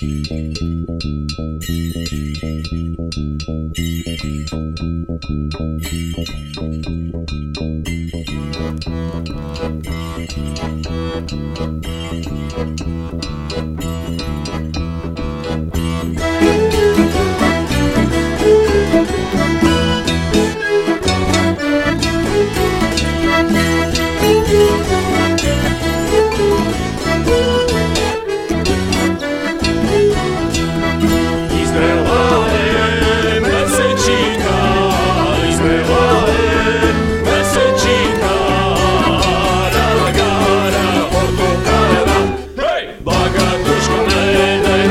Thank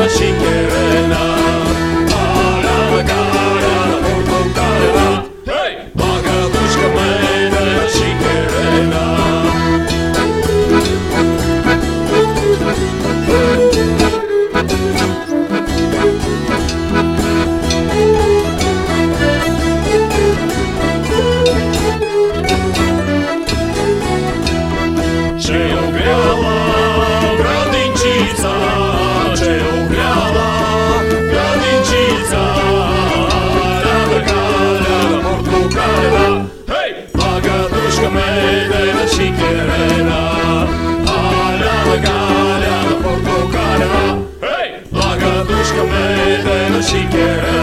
she. she cared.